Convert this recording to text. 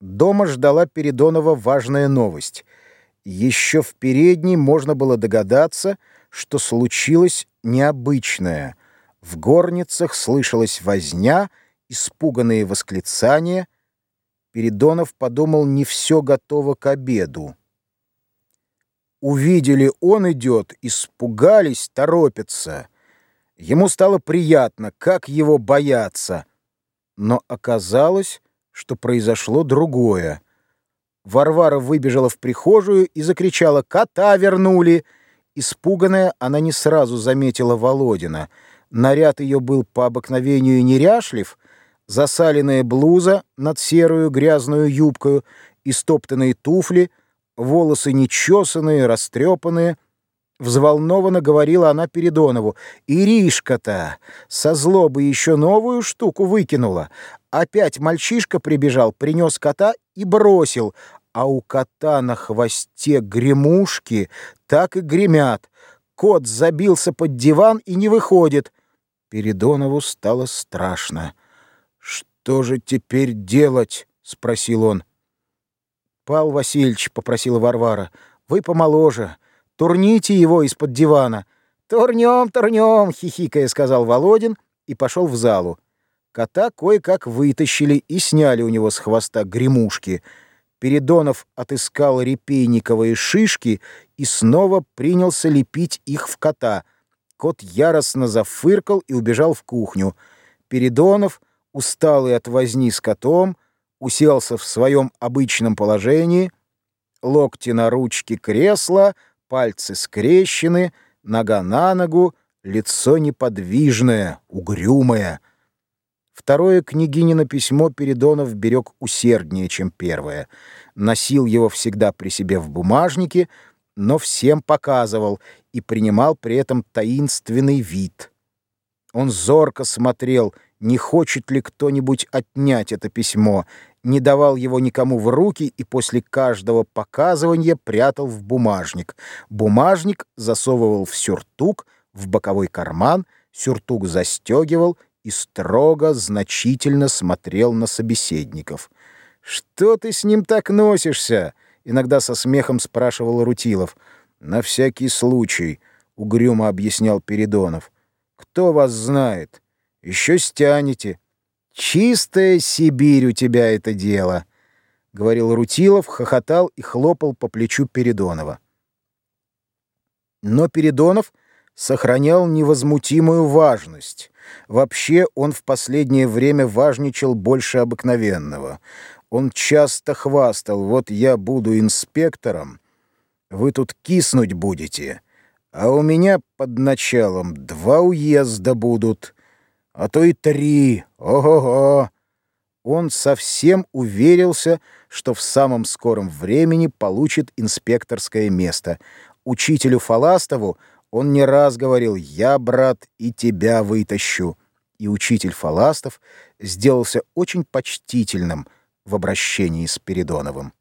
Дома ждала Передонова важная новость. Еще в передней можно было догадаться, что случилось необычное. В горницах слышалась возня, испуганные восклицания. Передонов подумал, не все готово к обеду. Увидели, он идет, испугались, торопятся. Ему стало приятно, как его бояться. Но оказалось, что произошло другое. Варвара выбежала в прихожую и закричала «Кота вернули!». Испуганная, она не сразу заметила Володина. Наряд ее был по обыкновению неряшлив, засаленная блуза над серую грязную юбкою, истоптанные туфли, волосы нечесанные, растрепанные — Взволнованно говорила она Передонову. «Иришка-то со злобы еще новую штуку выкинула. Опять мальчишка прибежал, принес кота и бросил, а у кота на хвосте гремушки так и гремят. Кот забился под диван и не выходит». Передонову стало страшно. «Что же теперь делать?» — спросил он. «Пал Васильевич», — попросила Варвара, — «вы помоложе». Турните его из-под дивана. Турнем, турнем, хихикая, сказал Володин и пошел в залу. Кота кое-как вытащили и сняли у него с хвоста гремушки. Передонов отыскал репейниковые шишки и снова принялся лепить их в кота. Кот яростно зафыркал и убежал в кухню. Передонов, усталый от возни с котом, уселся в своем обычном положении, локти на ручке кресла — пальцы скрещены, нога на ногу, лицо неподвижное, угрюмое. Второе княгинино письмо Передонов берег усерднее, чем первое. Носил его всегда при себе в бумажнике, но всем показывал и принимал при этом таинственный вид. Он зорко смотрел, не хочет ли кто-нибудь отнять это письмо, не давал его никому в руки и после каждого показывания прятал в бумажник. Бумажник засовывал в сюртук, в боковой карман, сюртук застегивал и строго, значительно смотрел на собеседников. «Что ты с ним так носишься?» — иногда со смехом спрашивал Рутилов. «На всякий случай», — угрюмо объяснял Передонов. «Кто вас знает? Еще стянете». «Чистая Сибирь у тебя это дело», — говорил Рутилов, хохотал и хлопал по плечу Передонова. Но Передонов сохранял невозмутимую важность. Вообще он в последнее время важничал больше обыкновенного. Он часто хвастал, вот я буду инспектором, вы тут киснуть будете, а у меня под началом два уезда будут — а то и три. Ого-го!» Он совсем уверился, что в самом скором времени получит инспекторское место. Учителю Фаластову он не раз говорил «Я, брат, и тебя вытащу». И учитель Фаластов сделался очень почтительным в обращении с Передоновым.